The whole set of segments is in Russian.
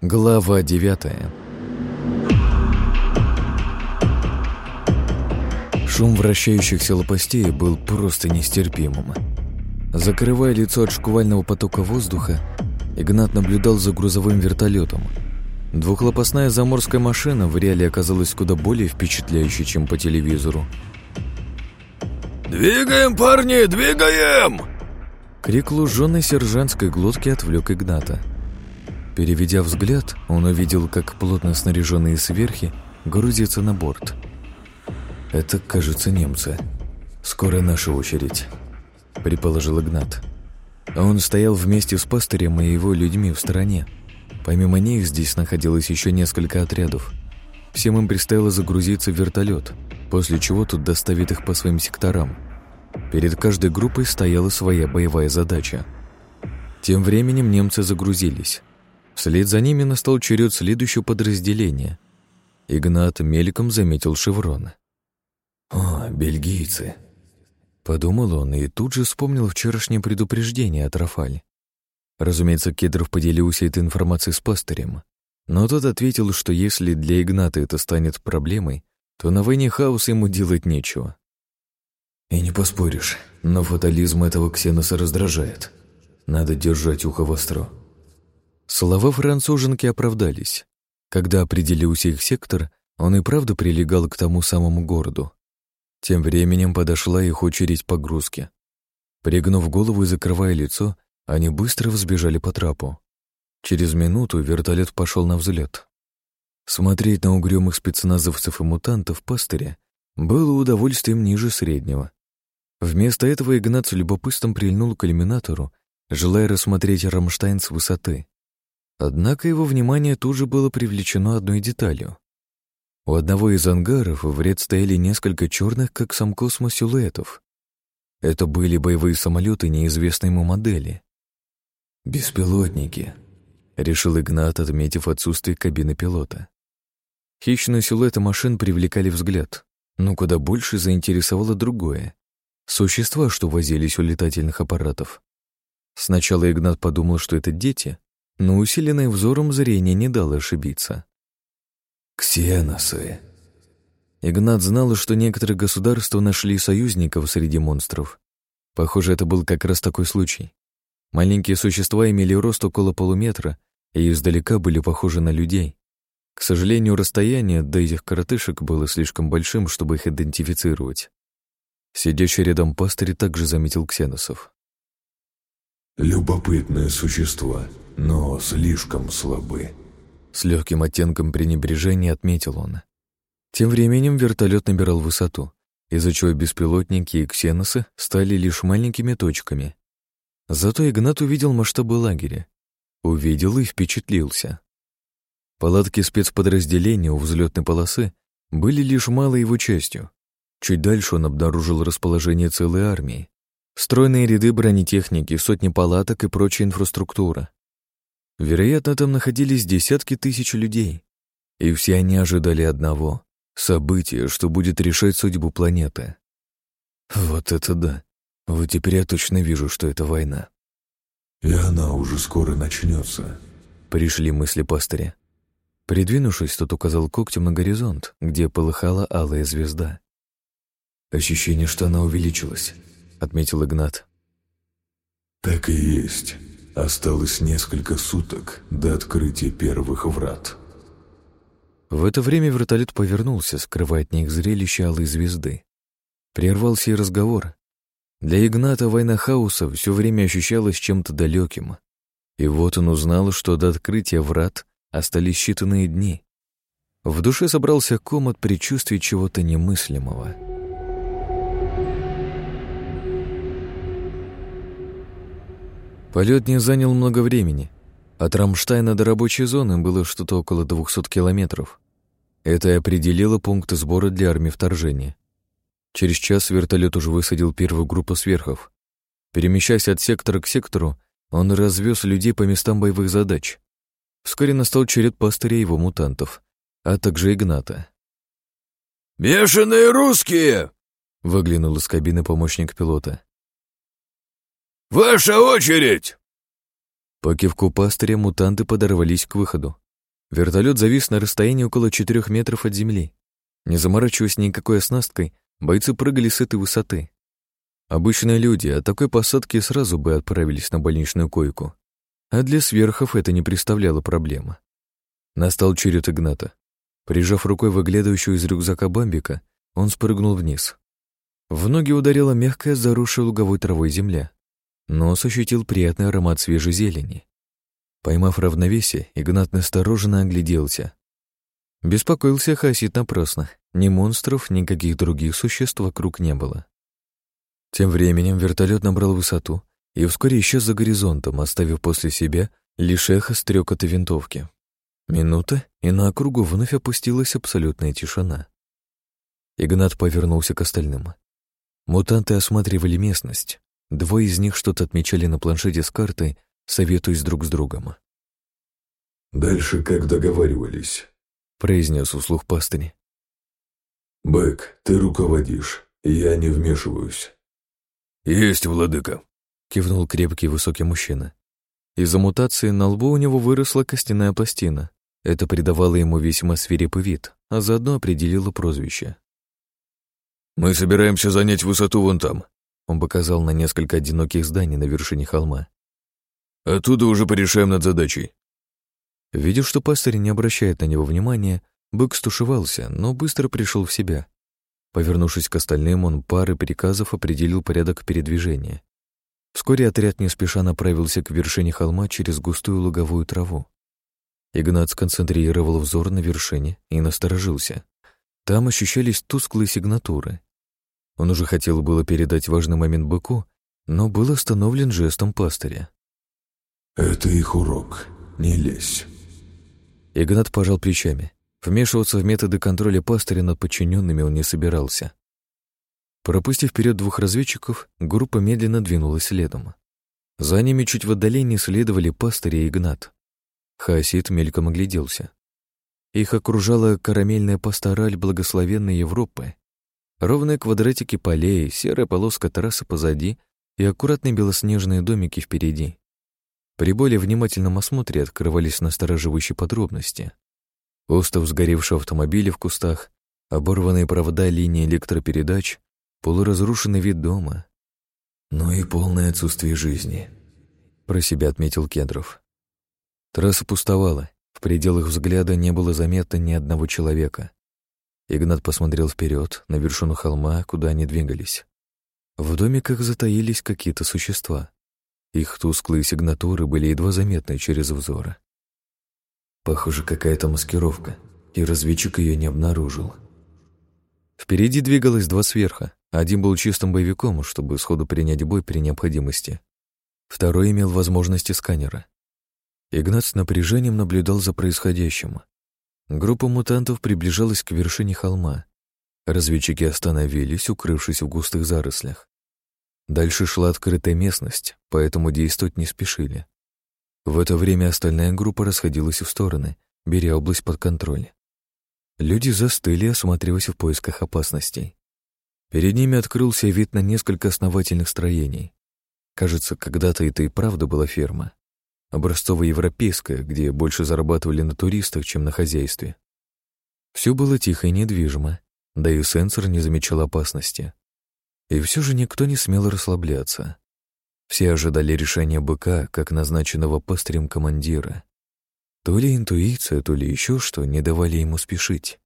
Глава девятая Шум вращающихся лопастей был просто нестерпимым. Закрывая лицо от шквального потока воздуха, Игнат наблюдал за грузовым вертолетом. Двухлопастная заморская машина в реале оказалась куда более впечатляющей, чем по телевизору. «Двигаем, парни, двигаем!» Крик луженой сержантской глотки отвлек Игната. Переведя взгляд, он увидел, как плотно снаряженные сверхи грузятся на борт. «Это, кажется, немцы. Скоро наша очередь», — предположил Игнат. Он стоял вместе с пастырем и его людьми в стороне. Помимо них здесь находилось еще несколько отрядов. Всем им предстояло загрузиться в вертолет, после чего тут доставит их по своим секторам. Перед каждой группой стояла своя боевая задача. Тем временем немцы загрузились. Вслед за ними настал черед следующего подразделения. Игнат мельком заметил шеврон. «О, бельгийцы!» Подумал он и тут же вспомнил вчерашнее предупреждение от Рафаль. Разумеется, Кедров поделился этой информацией с пастырем, но тот ответил, что если для Игната это станет проблемой, то на войне хаоса ему делать нечего. И не поспоришь, но фатализм этого ксеноса раздражает. Надо держать ухо востро. Слова француженки оправдались. Когда определился их сектор, он и правда прилегал к тому самому городу. Тем временем подошла их очередь погрузки. Пригнув голову и закрывая лицо, они быстро взбежали по трапу. Через минуту вертолет пошел на взлет. Смотреть на угрюмых спецназовцев и мутантов пастыря было удовольствием ниже среднего. Вместо этого Игнат с любопытством прильнул к иллюминатору, желая рассмотреть Рамштайн с высоты. Однако его внимание тут же было привлечено одной деталью. У одного из ангаров в ряд стояли несколько черных, как сам космос, силуэтов. Это были боевые самолеты неизвестной ему модели. «Беспилотники», — решил Игнат, отметив отсутствие кабины пилота. Хищные силуэты машин привлекали взгляд, но куда больше заинтересовало другое. Существа, что возились у летательных аппаратов. Сначала Игнат подумал, что это дети, но усиленное взором зрение не дало ошибиться. «Ксеносы!» Игнат знал, что некоторые государства нашли союзников среди монстров. Похоже, это был как раз такой случай. Маленькие существа имели рост около полуметра и издалека были похожи на людей. К сожалению, расстояние до этих коротышек было слишком большим, чтобы их идентифицировать. Сидящий рядом пастырь также заметил ксеносов. «Любопытные существа, но слишком слабы. С легким оттенком пренебрежения отметил он. Тем временем вертолет набирал высоту, из-за чего беспилотники и ксеносы стали лишь маленькими точками. Зато Игнат увидел масштабы лагеря. Увидел и впечатлился. Палатки спецподразделения у взлетной полосы были лишь малой его частью. Чуть дальше он обнаружил расположение целой армии. Стройные ряды бронетехники, сотни палаток и прочая инфраструктура. Вероятно, там находились десятки тысяч людей. И все они ожидали одного — события, что будет решать судьбу планеты. Вот это да. Вот теперь я точно вижу, что это война. И она уже скоро начнется. Пришли мысли пастыря. Придвинувшись, тот указал когтем на горизонт, где полыхала алая звезда. Ощущение, что она увеличилась. — отметил Игнат. «Так и есть. Осталось несколько суток до открытия первых врат». В это время вертолет повернулся, скрывая от них зрелище алой звезды. Прервался и разговор. Для Игната война хаоса все время ощущалась чем-то далеким. И вот он узнал, что до открытия врат остались считанные дни. В душе собрался ком от предчувствия чего-то немыслимого. Полет не занял много времени. От Рамштайна до рабочей зоны было что-то около 200 километров. Это и определило пункты сбора для армии вторжения. Через час вертолет уже высадил первую группу сверхов. Перемещаясь от сектора к сектору, он развез людей по местам боевых задач. Вскоре настал черед пастыря его мутантов, а также Игната. «Бешеные русские!» — выглянул из кабины помощник пилота. «Ваша очередь!» По кивку пастыря мутанты подорвались к выходу. Вертолет завис на расстоянии около четырех метров от земли. Не заморачиваясь никакой оснасткой, бойцы прыгали с этой высоты. Обычные люди от такой посадки сразу бы отправились на больничную койку. А для сверхов это не представляло проблемы. Настал черед Игната. Прижав рукой выглядывающую из рюкзака бамбика, он спрыгнул вниз. В ноги ударила мягкая, заросшая луговой травой земля. Нос ощутил приятный аромат свежей зелени. Поймав равновесие, Игнат настороженно огляделся. Беспокоился Хасид напрасно. Ни монстров, ни каких других существ вокруг не было. Тем временем вертолет набрал высоту и вскоре исчез за горизонтом, оставив после себя лишь эхо стрекота винтовки. Минута, и на округу вновь опустилась абсолютная тишина. Игнат повернулся к остальным. Мутанты осматривали местность. Двое из них что-то отмечали на планшете с картой, советуясь друг с другом. «Дальше как договаривались», — произнес услух пастыни. «Бэк, ты руководишь, я не вмешиваюсь». «Есть, владыка», — кивнул крепкий высокий мужчина. Из-за мутации на лбу у него выросла костяная пластина. Это придавало ему весьма свирепый вид, а заодно определило прозвище. «Мы собираемся занять высоту вон там», — он показал на несколько одиноких зданий на вершине холма. «Оттуда уже порешаем над задачей». Видя, что пастырь не обращает на него внимания, бык стушевался, но быстро пришел в себя. Повернувшись к остальным, он пары приказов определил порядок передвижения. Вскоре отряд не спеша направился к вершине холма через густую луговую траву. Игнат сконцентрировал взор на вершине и насторожился. Там ощущались тусклые сигнатуры. Он уже хотел было передать важный момент быку, но был остановлен жестом пастыря. «Это их урок. Не лезь». Игнат пожал плечами. Вмешиваться в методы контроля пастыря над подчиненными он не собирался. Пропустив вперед двух разведчиков, группа медленно двинулась следом. За ними чуть в отдалении следовали пастырь и Игнат. Хаосид мельком огляделся. Их окружала карамельная пастораль благословенной Европы. Ровные квадратики полей, серая полоска трассы позади и аккуратные белоснежные домики впереди. При более внимательном осмотре открывались настораживающие подробности. Остов сгоревшего автомобиля в кустах, оборванные провода линии электропередач, полуразрушенный вид дома. «Ну и полное отсутствие жизни», — про себя отметил Кедров. Трасса пустовала, в пределах взгляда не было заметно ни одного человека. Игнат посмотрел вперед на вершину холма, куда они двигались. В домиках затаились какие-то существа. Их тусклые сигнатуры были едва заметны через взоры. Похоже, какая-то маскировка, и разведчик ее не обнаружил. Впереди двигалось два сверха. Один был чистым боевиком, чтобы сходу принять бой при необходимости. Второй имел возможности сканера. Игнат с напряжением наблюдал за происходящим. Группа мутантов приближалась к вершине холма. Разведчики остановились, укрывшись в густых зарослях. Дальше шла открытая местность, поэтому действовать не спешили. В это время остальная группа расходилась в стороны, беря область под контроль. Люди застыли, осматриваясь в поисках опасностей. Перед ними открылся вид на несколько основательных строений. Кажется, когда-то это и правда была ферма образцово-европейская, где больше зарабатывали на туристах, чем на хозяйстве. Все было тихо и недвижимо, да и сенсор не замечал опасности. И все же никто не смел расслабляться. Все ожидали решения быка, как назначенного пастырем командира. То ли интуиция, то ли еще что не давали ему спешить.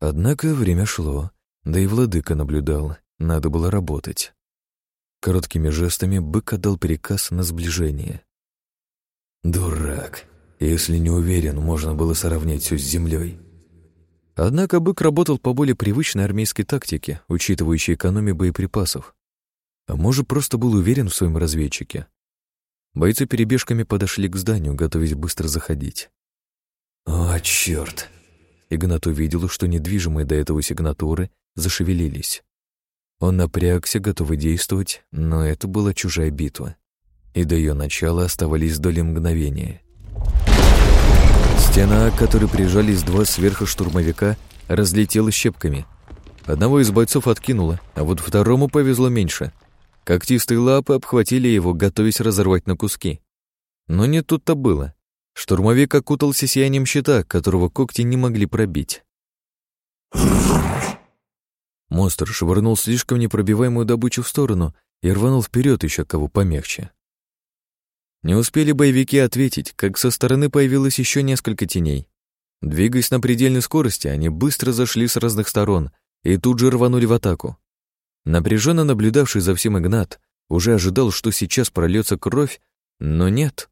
Однако время шло, да и владыка наблюдал, надо было работать. Короткими жестами бык отдал приказ на сближение. Дурак. Если не уверен, можно было сравнять все с землей. Однако бык работал по более привычной армейской тактике, учитывающей экономию боеприпасов. А может, просто был уверен в своем разведчике. Бойцы перебежками подошли к зданию, готовясь быстро заходить. «О, черт!» Игнат увидел, что недвижимые до этого сигнатуры зашевелились. Он напрягся, готовый действовать, но это была чужая битва и до ее начала оставались доли мгновения. Стена, к которой прижались два сверхоштурмовика, разлетелась щепками. Одного из бойцов откинуло, а вот второму повезло меньше. Когтистые лапы обхватили его, готовясь разорвать на куски. Но не тут-то было. Штурмовик окутался сиянием щита, которого когти не могли пробить. Монстр швырнул слишком непробиваемую добычу в сторону и рванул вперед еще кого помягче. Не успели боевики ответить, как со стороны появилось еще несколько теней. Двигаясь на предельной скорости, они быстро зашли с разных сторон и тут же рванули в атаку. Напряженно наблюдавший за всем Игнат уже ожидал, что сейчас прольется кровь, но нет.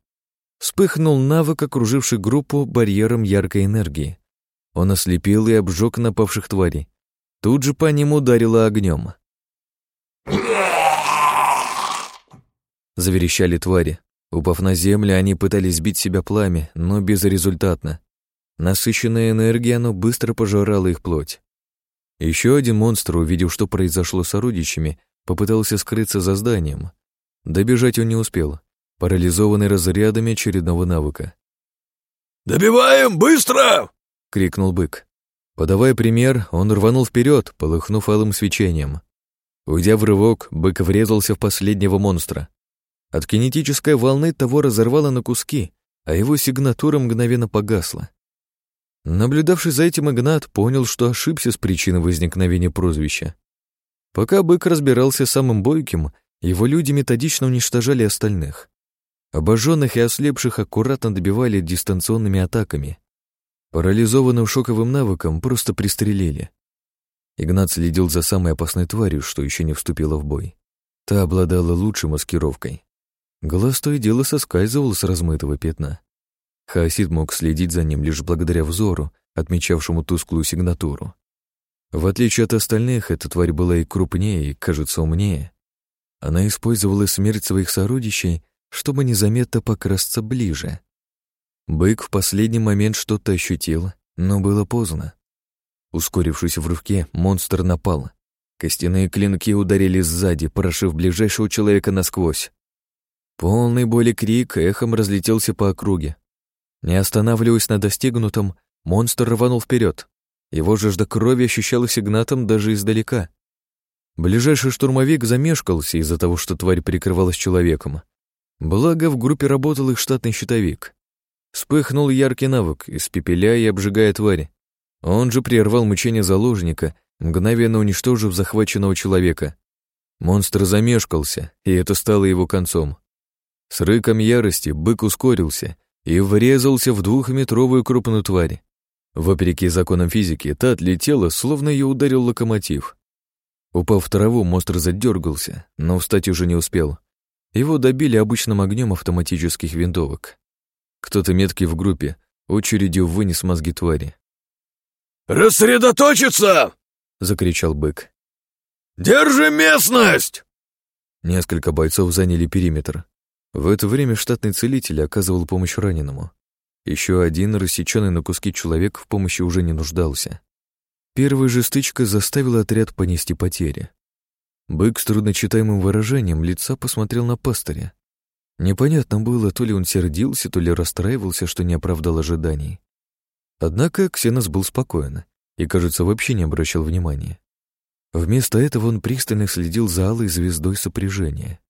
Вспыхнул навык, окруживший группу барьером яркой энергии. Он ослепил и обжег напавших тварей. Тут же по ним ударило огнем. Заверещали твари. Упав на землю, они пытались сбить себя пламя, но безрезультатно. Насыщенная энергия, оно быстро пожирало их плоть. Еще один монстр, увидев, что произошло с орудищами, попытался скрыться за зданием. Добежать он не успел, парализованный разрядами очередного навыка. «Добиваем, быстро!» — крикнул бык. Подавая пример, он рванул вперед, полыхнув алым свечением. Уйдя в рывок, бык врезался в последнего монстра. От кинетической волны того разорвало на куски, а его сигнатура мгновенно погасла. Наблюдавший за этим Игнат понял, что ошибся с причиной возникновения прозвища. Пока бык разбирался с самым бойким, его люди методично уничтожали остальных. Обожженных и ослепших аккуратно добивали дистанционными атаками. Парализованным шоковым навыком просто пристрелили. Игнат следил за самой опасной тварью, что еще не вступила в бой. Та обладала лучшей маскировкой. Глаз то и дело соскальзывал с размытого пятна. Хаосид мог следить за ним лишь благодаря взору, отмечавшему тусклую сигнатуру. В отличие от остальных, эта тварь была и крупнее, и, кажется, умнее. Она использовала смерть своих сородичей, чтобы незаметно покрасться ближе. Бык в последний момент что-то ощутил, но было поздно. Ускорившись в рывке, монстр напал. Костяные клинки ударили сзади, прошив ближайшего человека насквозь. Полный боли крик эхом разлетелся по округе. Не останавливаясь на достигнутом, монстр рванул вперед. Его жажда крови ощущалась Игнатом даже издалека. Ближайший штурмовик замешкался из-за того, что тварь прикрывалась человеком. Благо, в группе работал их штатный щитовик. Вспыхнул яркий навык, испепеляя и обжигая тварь. Он же прервал мучение заложника, мгновенно уничтожив захваченного человека. Монстр замешкался, и это стало его концом. С рыком ярости бык ускорился и врезался в двухметровую крупную тварь. Вопреки законам физики, та отлетела, словно ее ударил локомотив. Упав в траву, монстр задергался, но встать уже не успел. Его добили обычным огнем автоматических винтовок. Кто-то меткий в группе очередью вынес мозги твари. «Рассредоточиться!» — закричал бык. «Держи местность!» Несколько бойцов заняли периметр. В это время штатный целитель оказывал помощь раненому. Еще один рассеченный на куски человек в помощи уже не нуждался. Первая же стычка заставила отряд понести потери. Бык с трудночитаемым выражением лица посмотрел на пастыря. Непонятно было, то ли он сердился, то ли расстраивался, что не оправдал ожиданий. Однако Ксенос был спокоен и, кажется, вообще не обращал внимания. Вместо этого он пристально следил за алой звездой сопряжения.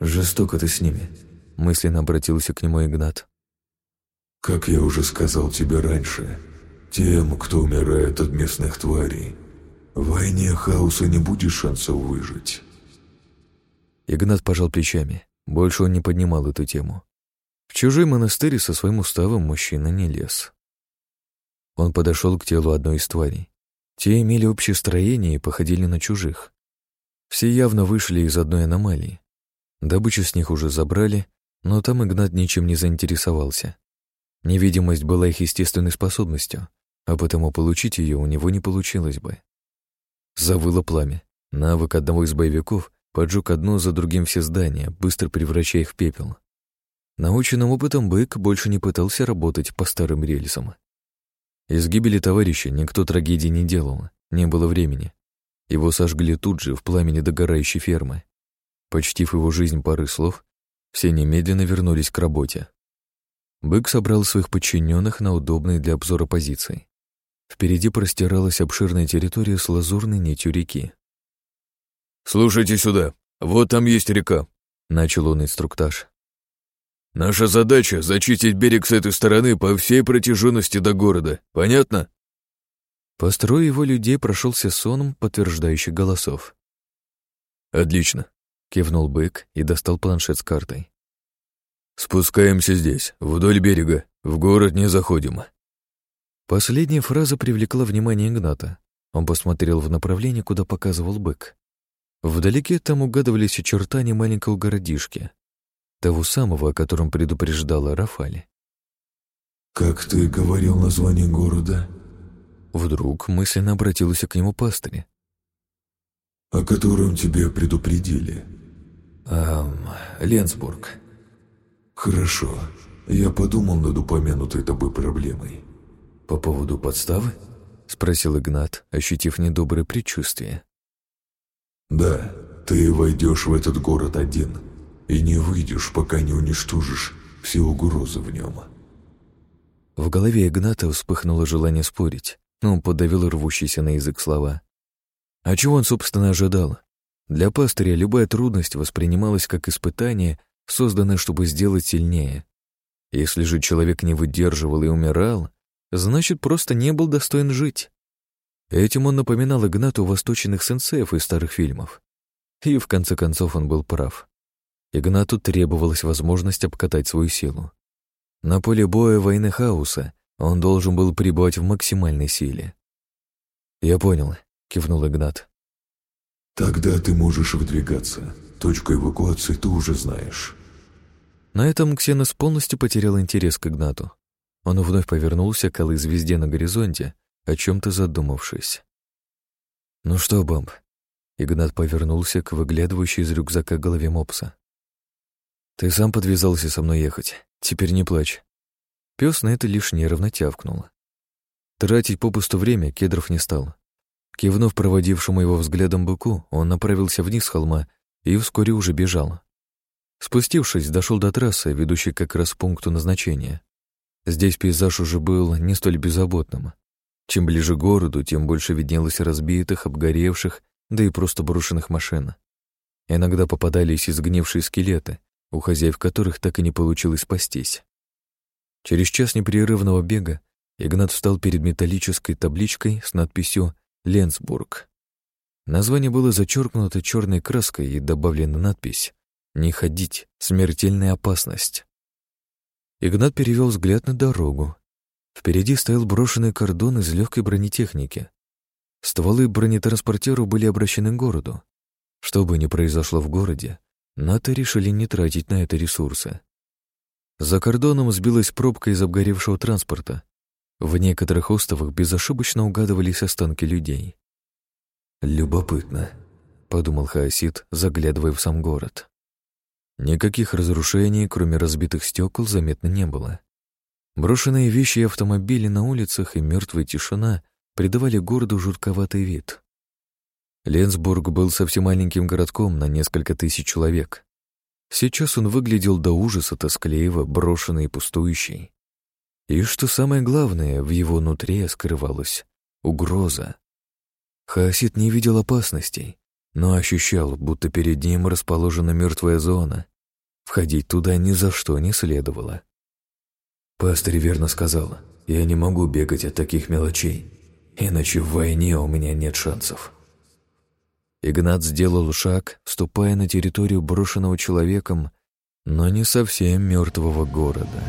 «Жестоко ты с ними», — мысленно обратился к нему Игнат. «Как я уже сказал тебе раньше, тем, кто умирает от местных тварей, в войне хаоса не будет шансов выжить». Игнат пожал плечами. Больше он не поднимал эту тему. В чужой монастырь со своим уставом мужчина не лез. Он подошел к телу одной из тварей. Те имели общее строение и походили на чужих. Все явно вышли из одной аномалии. Добычу с них уже забрали, но там Игнат ничем не заинтересовался. Невидимость была их естественной способностью, а потому получить ее у него не получилось бы. Завыло пламя. Навык одного из боевиков поджег одно за другим все здания, быстро превращая их в пепел. Наученным опытом бык больше не пытался работать по старым рельсам. Из гибели товарища никто трагедии не делал, не было времени. Его сожгли тут же, в пламени догорающей фермы. Почтив его жизнь пары слов, все немедленно вернулись к работе. Бык собрал своих подчиненных на удобной для обзора позиции. Впереди простиралась обширная территория с лазурной нитью реки. «Слушайте сюда, вот там есть река», — начал он инструктаж. Наша задача — зачистить берег с этой стороны по всей протяженности до города. Понятно?» По строю его людей прошелся соном подтверждающих голосов. «Отлично», — кивнул бык и достал планшет с картой. «Спускаемся здесь, вдоль берега, в город не заходим». Последняя фраза привлекла внимание Игната. Он посмотрел в направлении, куда показывал бык. Вдалеке там угадывались очертания маленького городишки, того самого, о котором предупреждала Рафали. «Как ты говорил название города?» Вдруг мысленно обратился к нему пастырь. «О котором тебя предупредили?» «Эм, Ленсбург». «Хорошо. Я подумал над упомянутой тобой проблемой». «По поводу подставы?» — спросил Игнат, ощутив недоброе предчувствие. «Да, ты войдешь в этот город один и не выйдешь, пока не уничтожишь все угрозы в нем». В голове Игната вспыхнуло желание спорить, но он подавил рвущиеся на язык слова. А чего он, собственно, ожидал? Для пастыря любая трудность воспринималась как испытание, созданное, чтобы сделать сильнее. Если же человек не выдерживал и умирал, значит, просто не был достоин жить. Этим он напоминал Игнату восточных сенсеев из старых фильмов. И в конце концов он был прав. Игнату требовалась возможность обкатать свою силу. На поле боя войны хаоса он должен был пребывать в максимальной силе. «Я понял», — кивнул Игнат. «Тогда ты можешь выдвигаться. Точку эвакуации ты уже знаешь». На этом Ксенос полностью потерял интерес к Игнату. Он вновь повернулся к алой звезде на горизонте, о чем-то задумавшись. «Ну что, Бомб?» Игнат повернулся к выглядывающей из рюкзака голове мопса. «Ты сам подвязался со мной ехать. Теперь не плачь». Пес на это лишь нервно тявкнул. Тратить попусту время Кедров не стал. Кивнув проводившему его взглядом быку, он направился вниз с холма и вскоре уже бежал. Спустившись, дошел до трассы, ведущей как раз к пункту назначения. Здесь пейзаж уже был не столь беззаботным. Чем ближе к городу, тем больше виднелось разбитых, обгоревших, да и просто брошенных машин. Иногда попадались изгнившие скелеты, у хозяев которых так и не получилось спастись. Через час непрерывного бега Игнат встал перед металлической табличкой с надписью «Ленсбург». Название было зачеркнуто черной краской и добавлена надпись «Не ходить, смертельная опасность». Игнат перевел взгляд на дорогу, Впереди стоял брошенный кордон из легкой бронетехники. Стволы бронетранспортеру были обращены к городу. Что бы ни произошло в городе, НАТО решили не тратить на это ресурсы. За кордоном сбилась пробка из обгоревшего транспорта. В некоторых островах безошибочно угадывались останки людей. «Любопытно», — подумал Хаосид, заглядывая в сам город. Никаких разрушений, кроме разбитых стекол, заметно не было. Брошенные вещи и автомобили на улицах и мертвая тишина придавали городу жутковатый вид. Ленсбург был совсем маленьким городком на несколько тысяч человек. Сейчас он выглядел до ужаса тоскливо, брошенный и пустующий. И что самое главное, в его нутре скрывалась угроза. Хаосит не видел опасностей, но ощущал, будто перед ним расположена мертвая зона. Входить туда ни за что не следовало. Пастырь верно сказал, я не могу бегать от таких мелочей, иначе в войне у меня нет шансов. Игнат сделал шаг, ступая на территорию брошенного человеком, но не совсем мертвого города.